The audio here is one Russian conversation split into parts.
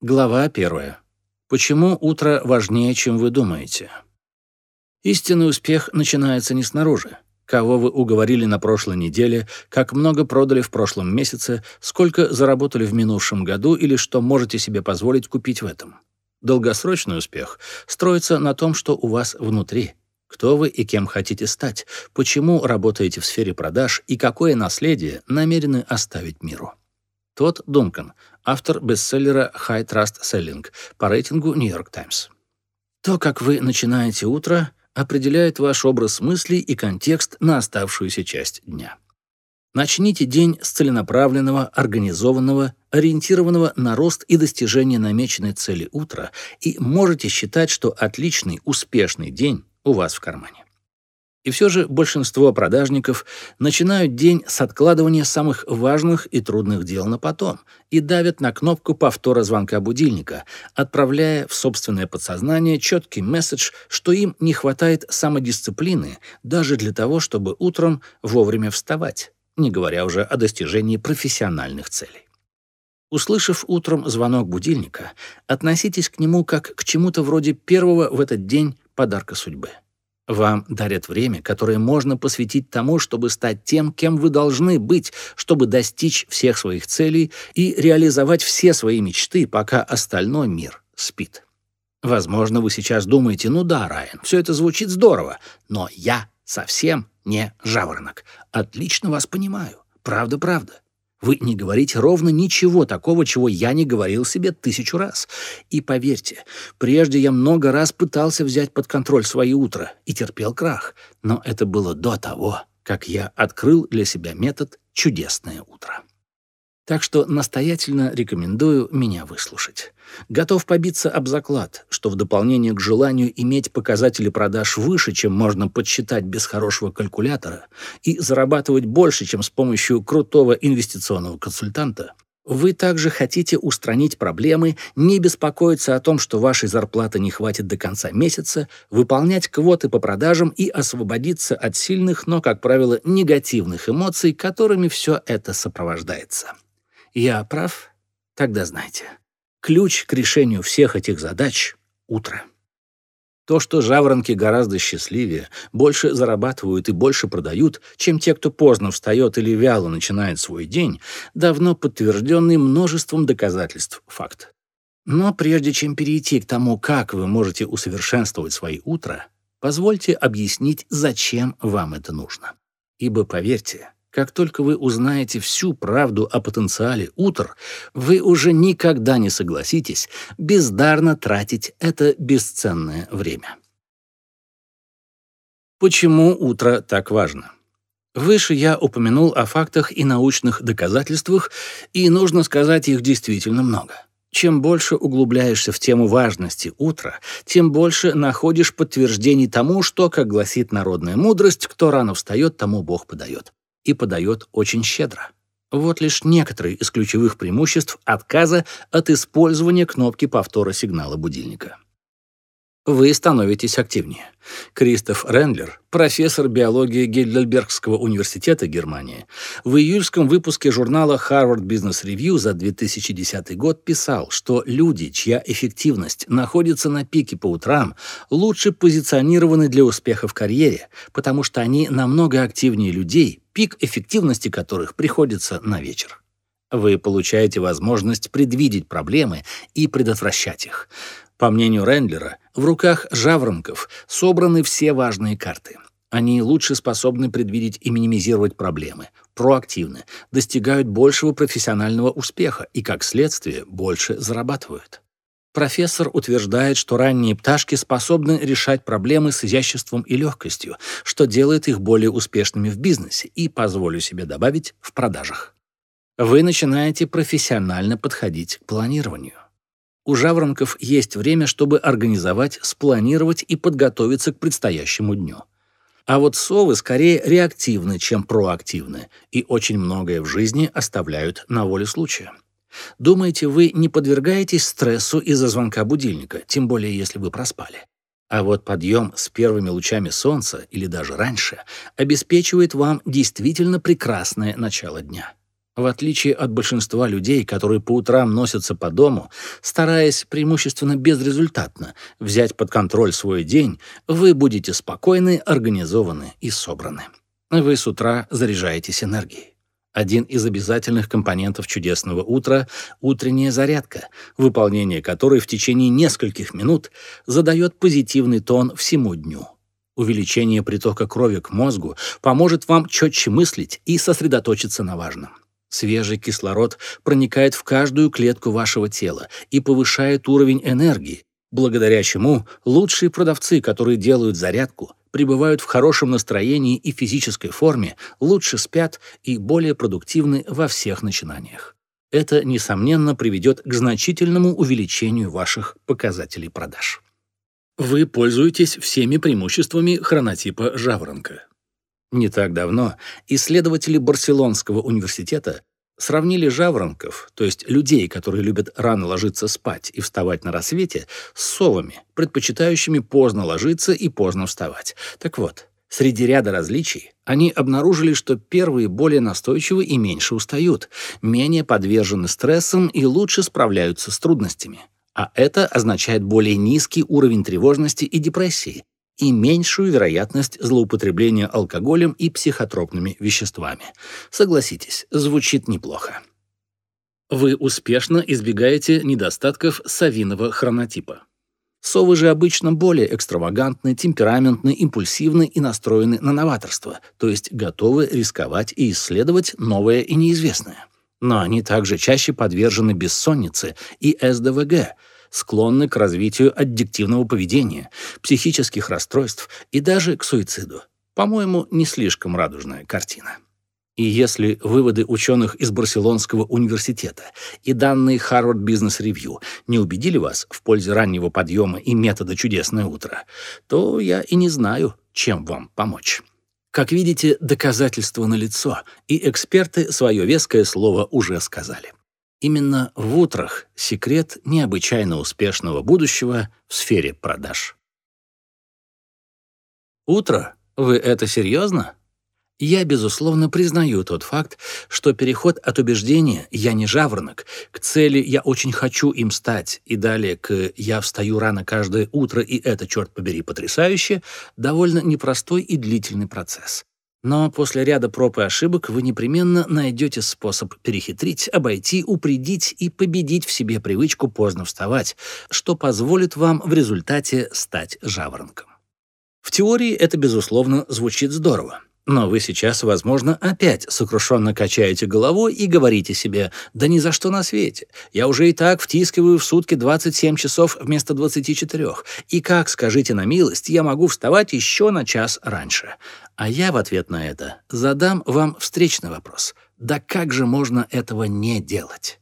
Глава первая. Почему утро важнее, чем вы думаете? Истинный успех начинается не снаружи. Кого вы уговорили на прошлой неделе, как много продали в прошлом месяце, сколько заработали в минувшем году или что можете себе позволить купить в этом. Долгосрочный успех строится на том, что у вас внутри. Кто вы и кем хотите стать, почему работаете в сфере продаж и какое наследие намерены оставить миру. Тот Дункан, автор бестселлера High Trust Selling по рейтингу New York Times. То, как вы начинаете утро, определяет ваш образ мыслей и контекст на оставшуюся часть дня. Начните день с целенаправленного, организованного, ориентированного на рост и достижение намеченной цели утра и можете считать, что отличный, успешный день у вас в кармане. И все же большинство продажников начинают день с откладывания самых важных и трудных дел на потом и давят на кнопку повтора звонка будильника, отправляя в собственное подсознание четкий месседж, что им не хватает самодисциплины даже для того, чтобы утром вовремя вставать, не говоря уже о достижении профессиональных целей. Услышав утром звонок будильника, относитесь к нему как к чему-то вроде первого в этот день подарка судьбы. Вам дарят время, которое можно посвятить тому, чтобы стать тем, кем вы должны быть, чтобы достичь всех своих целей и реализовать все свои мечты, пока остальной мир спит. Возможно, вы сейчас думаете, ну да, Райан, все это звучит здорово, но я совсем не жаворонок. Отлично вас понимаю. Правда-правда. Вы не говорите ровно ничего такого, чего я не говорил себе тысячу раз. И поверьте, прежде я много раз пытался взять под контроль свои утра и терпел крах, но это было до того, как я открыл для себя метод «Чудесное утро». Так что настоятельно рекомендую меня выслушать. Готов побиться об заклад, что в дополнение к желанию иметь показатели продаж выше, чем можно подсчитать без хорошего калькулятора, и зарабатывать больше, чем с помощью крутого инвестиционного консультанта, вы также хотите устранить проблемы, не беспокоиться о том, что вашей зарплаты не хватит до конца месяца, выполнять квоты по продажам и освободиться от сильных, но, как правило, негативных эмоций, которыми все это сопровождается. Я прав? Тогда знайте. Ключ к решению всех этих задач — утро. То, что жаворонки гораздо счастливее, больше зарабатывают и больше продают, чем те, кто поздно встает или вяло начинает свой день, давно подтвержденный множеством доказательств факт. Но прежде чем перейти к тому, как вы можете усовершенствовать свои утра, позвольте объяснить, зачем вам это нужно. Ибо, поверьте, как только вы узнаете всю правду о потенциале утр, вы уже никогда не согласитесь бездарно тратить это бесценное время. Почему утро так важно? Выше я упомянул о фактах и научных доказательствах, и нужно сказать, их действительно много. Чем больше углубляешься в тему важности утра, тем больше находишь подтверждений тому, что, как гласит народная мудрость, кто рано встает, тому Бог подает и подает очень щедро. Вот лишь некоторые из ключевых преимуществ отказа от использования кнопки повтора сигнала будильника вы становитесь активнее. Кристоф Рендлер, профессор биологии Гейдельбергского университета Германии, в июльском выпуске журнала Harvard Business Review за 2010 год писал, что люди, чья эффективность находится на пике по утрам, лучше позиционированы для успеха в карьере, потому что они намного активнее людей, пик эффективности которых приходится на вечер. Вы получаете возможность предвидеть проблемы и предотвращать их. По мнению Рендлера, в руках жаворонков собраны все важные карты. Они лучше способны предвидеть и минимизировать проблемы, проактивны, достигают большего профессионального успеха и, как следствие, больше зарабатывают. Профессор утверждает, что ранние пташки способны решать проблемы с изяществом и легкостью, что делает их более успешными в бизнесе и, позволю себе добавить, в продажах. Вы начинаете профессионально подходить к планированию. У жаворонков есть время, чтобы организовать, спланировать и подготовиться к предстоящему дню. А вот совы скорее реактивны, чем проактивны, и очень многое в жизни оставляют на воле случая. Думаете, вы не подвергаетесь стрессу из-за звонка будильника, тем более если вы проспали? А вот подъем с первыми лучами солнца или даже раньше обеспечивает вам действительно прекрасное начало дня. В отличие от большинства людей, которые по утрам носятся по дому, стараясь преимущественно безрезультатно взять под контроль свой день, вы будете спокойны, организованы и собраны. Вы с утра заряжаетесь энергией. Один из обязательных компонентов чудесного утра – утренняя зарядка, выполнение которой в течение нескольких минут задает позитивный тон всему дню. Увеличение притока крови к мозгу поможет вам четче мыслить и сосредоточиться на важном. Свежий кислород проникает в каждую клетку вашего тела и повышает уровень энергии, благодаря чему лучшие продавцы, которые делают зарядку, пребывают в хорошем настроении и физической форме, лучше спят и более продуктивны во всех начинаниях. Это, несомненно, приведет к значительному увеличению ваших показателей продаж. Вы пользуетесь всеми преимуществами хронотипа жаворонка. Не так давно исследователи Барселонского университета сравнили жаворонков, то есть людей, которые любят рано ложиться спать и вставать на рассвете, с совами, предпочитающими поздно ложиться и поздно вставать. Так вот, среди ряда различий они обнаружили, что первые более настойчивы и меньше устают, менее подвержены стрессам и лучше справляются с трудностями. А это означает более низкий уровень тревожности и депрессии, и меньшую вероятность злоупотребления алкоголем и психотропными веществами. Согласитесь, звучит неплохо. Вы успешно избегаете недостатков совиного хронотипа. Совы же обычно более экстравагантны, темпераментны, импульсивны и настроены на новаторство, то есть готовы рисковать и исследовать новое и неизвестное. Но они также чаще подвержены бессоннице и СДВГ – склонны к развитию аддиктивного поведения, психических расстройств и даже к суициду. По-моему, не слишком радужная картина. И если выводы ученых из Барселонского университета и данные Harvard Business Review не убедили вас в пользе раннего подъема и метода «Чудесное утро», то я и не знаю, чем вам помочь. Как видите, доказательства налицо, и эксперты свое веское слово уже сказали. Именно в утрах секрет необычайно успешного будущего в сфере продаж. Утро? Вы это серьезно? Я, безусловно, признаю тот факт, что переход от убеждения «я не жаворонок» к цели «я очень хочу им стать» и далее к «я встаю рано каждое утро, и это, черт побери, потрясающе» довольно непростой и длительный процесс. Но после ряда проб и ошибок вы непременно найдете способ перехитрить, обойти, упредить и победить в себе привычку поздно вставать, что позволит вам в результате стать жаворонком. В теории это, безусловно, звучит здорово. Но вы сейчас, возможно, опять сокрушенно качаете головой и говорите себе «Да ни за что на свете! Я уже и так втискиваю в сутки 27 часов вместо 24. И как, скажите на милость, я могу вставать еще на час раньше?» А я в ответ на это задам вам встречный вопрос. Да как же можно этого не делать?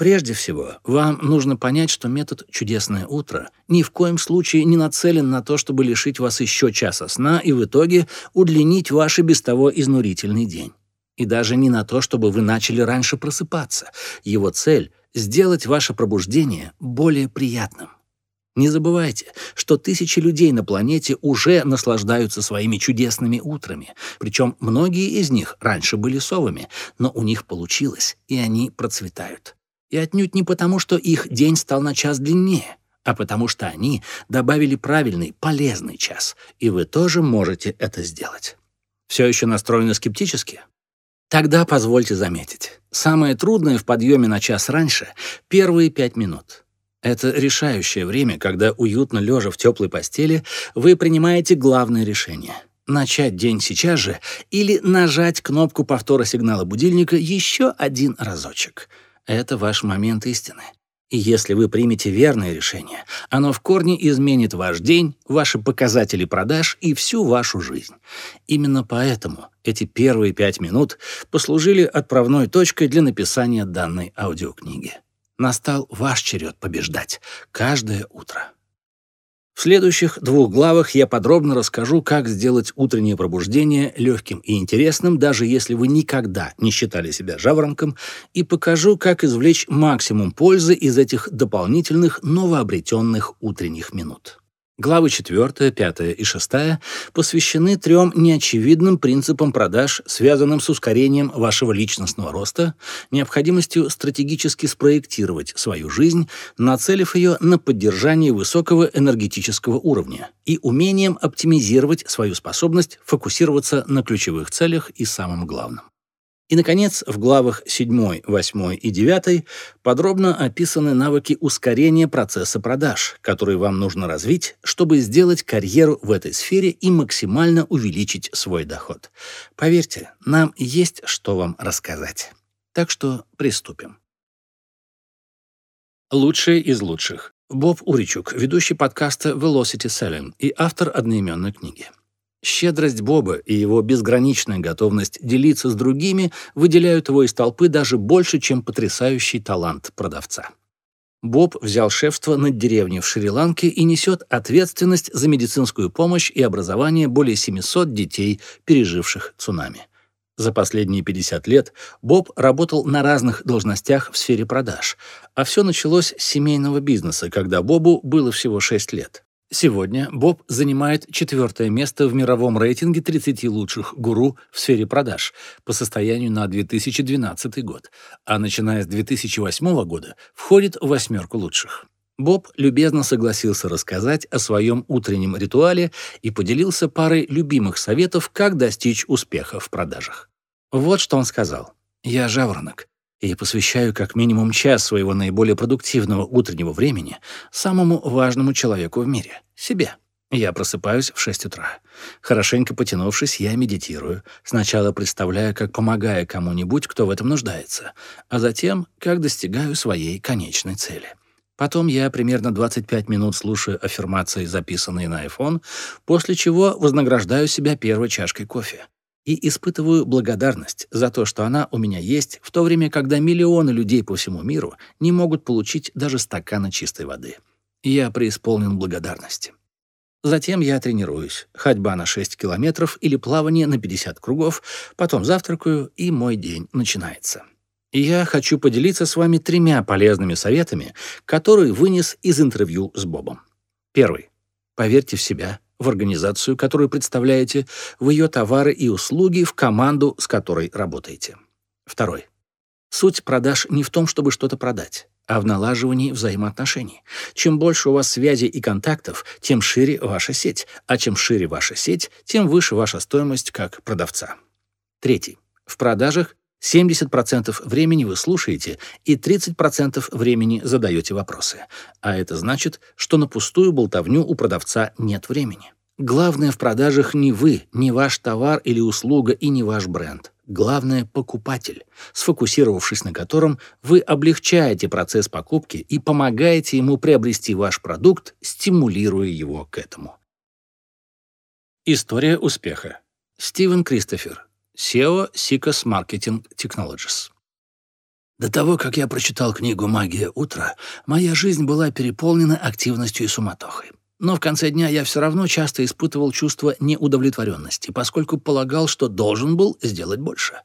Прежде всего, вам нужно понять, что метод «Чудесное утро» ни в коем случае не нацелен на то, чтобы лишить вас еще часа сна и в итоге удлинить ваш и без того изнурительный день. И даже не на то, чтобы вы начали раньше просыпаться. Его цель — сделать ваше пробуждение более приятным. Не забывайте, что тысячи людей на планете уже наслаждаются своими чудесными утрами, причем многие из них раньше были совами, но у них получилось, и они процветают. И отнюдь не потому, что их день стал на час длиннее, а потому что они добавили правильный, полезный час, и вы тоже можете это сделать. Все еще настроены скептически? Тогда позвольте заметить. Самое трудное в подъеме на час раньше — первые пять минут. Это решающее время, когда, уютно лежа в теплой постели, вы принимаете главное решение — начать день сейчас же или нажать кнопку повтора сигнала будильника еще один разочек — это ваш момент истины. И если вы примете верное решение, оно в корне изменит ваш день, ваши показатели продаж и всю вашу жизнь. Именно поэтому эти первые пять минут послужили отправной точкой для написания данной аудиокниги. Настал ваш черед побеждать каждое утро. В следующих двух главах я подробно расскажу, как сделать утреннее пробуждение легким и интересным, даже если вы никогда не считали себя жаворонком, и покажу, как извлечь максимум пользы из этих дополнительных новообретенных утренних минут. Главы 4, 5 и 6 посвящены трем неочевидным принципам продаж, связанным с ускорением вашего личностного роста, необходимостью стратегически спроектировать свою жизнь, нацелив ее на поддержание высокого энергетического уровня и умением оптимизировать свою способность фокусироваться на ключевых целях и самом главном. И, наконец, в главах 7, 8 и 9 подробно описаны навыки ускорения процесса продаж, которые вам нужно развить, чтобы сделать карьеру в этой сфере и максимально увеличить свой доход. Поверьте, нам есть что вам рассказать. Так что приступим. Лучшие из лучших. Боб Уричук, ведущий подкаста Velocity Selling и автор одноименной книги. Щедрость Боба и его безграничная готовность делиться с другими выделяют его из толпы даже больше, чем потрясающий талант продавца. Боб взял шефство над деревней в Шри-Ланке и несет ответственность за медицинскую помощь и образование более 700 детей, переживших цунами. За последние 50 лет Боб работал на разных должностях в сфере продаж, а все началось с семейного бизнеса, когда Бобу было всего 6 лет. Сегодня Боб занимает четвертое место в мировом рейтинге 30 лучших гуру в сфере продаж по состоянию на 2012 год, а начиная с 2008 года входит в восьмерку лучших. Боб любезно согласился рассказать о своем утреннем ритуале и поделился парой любимых советов, как достичь успеха в продажах. Вот что он сказал. «Я жаворонок и посвящаю как минимум час своего наиболее продуктивного утреннего времени самому важному человеку в мире — себе. Я просыпаюсь в 6 утра. Хорошенько потянувшись, я медитирую, сначала представляя, как помогаю кому-нибудь, кто в этом нуждается, а затем, как достигаю своей конечной цели. Потом я примерно 25 минут слушаю аффирмации, записанные на iPhone, после чего вознаграждаю себя первой чашкой кофе и испытываю благодарность за то, что она у меня есть, в то время, когда миллионы людей по всему миру не могут получить даже стакана чистой воды. Я преисполнен благодарности. Затем я тренируюсь. Ходьба на 6 километров или плавание на 50 кругов, потом завтракаю, и мой день начинается. Я хочу поделиться с вами тремя полезными советами, которые вынес из интервью с Бобом. Первый. Поверьте в себя в организацию, которую представляете, в ее товары и услуги, в команду, с которой работаете. Второй. Суть продаж не в том, чтобы что-то продать, а в налаживании взаимоотношений. Чем больше у вас связей и контактов, тем шире ваша сеть, а чем шире ваша сеть, тем выше ваша стоимость как продавца. Третий. В продажах 70% времени вы слушаете и 30% времени задаете вопросы. А это значит, что на пустую болтовню у продавца нет времени. Главное в продажах не вы, не ваш товар или услуга и не ваш бренд. Главное — покупатель, сфокусировавшись на котором вы облегчаете процесс покупки и помогаете ему приобрести ваш продукт, стимулируя его к этому. История успеха. Стивен Кристофер, SEO Sicos Marketing Technologies. До того, как я прочитал книгу «Магия утра», моя жизнь была переполнена активностью и суматохой. Но в конце дня я все равно часто испытывал чувство неудовлетворенности, поскольку полагал, что должен был сделать больше.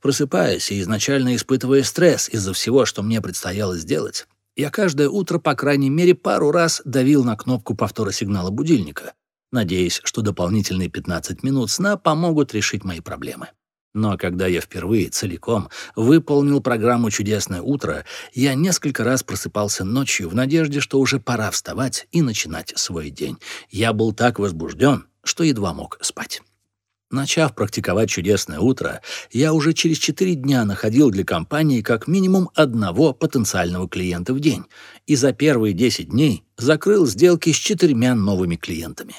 Просыпаясь и изначально испытывая стресс из-за всего, что мне предстояло сделать, я каждое утро, по крайней мере, пару раз давил на кнопку повтора сигнала будильника, надеясь, что дополнительные 15 минут сна помогут решить мои проблемы. Но когда я впервые целиком выполнил программу «Чудесное утро», я несколько раз просыпался ночью в надежде, что уже пора вставать и начинать свой день. Я был так возбужден, что едва мог спать. Начав практиковать «Чудесное утро», я уже через 4 дня находил для компании как минимум одного потенциального клиента в день и за первые 10 дней закрыл сделки с четырьмя новыми клиентами.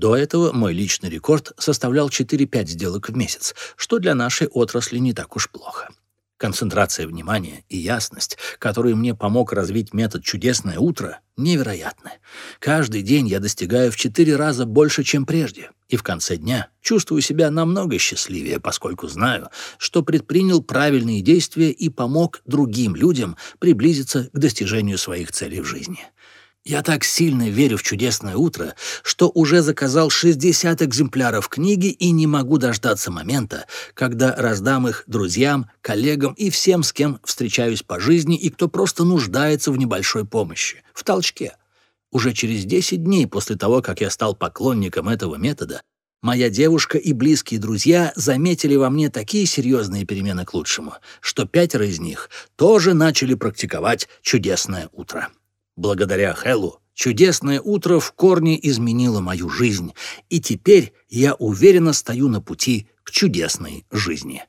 До этого мой личный рекорд составлял 4-5 сделок в месяц, что для нашей отрасли не так уж плохо. Концентрация внимания и ясность, которые мне помог развить метод «Чудесное утро», невероятны. Каждый день я достигаю в 4 раза больше, чем прежде, и в конце дня чувствую себя намного счастливее, поскольку знаю, что предпринял правильные действия и помог другим людям приблизиться к достижению своих целей в жизни. Я так сильно верю в чудесное утро, что уже заказал 60 экземпляров книги и не могу дождаться момента, когда раздам их друзьям, коллегам и всем, с кем встречаюсь по жизни и кто просто нуждается в небольшой помощи, в толчке. Уже через 10 дней после того, как я стал поклонником этого метода, моя девушка и близкие друзья заметили во мне такие серьезные перемены к лучшему, что пятеро из них тоже начали практиковать чудесное утро. Благодаря Хеллу чудесное утро в корне изменило мою жизнь, и теперь я уверенно стою на пути к чудесной жизни.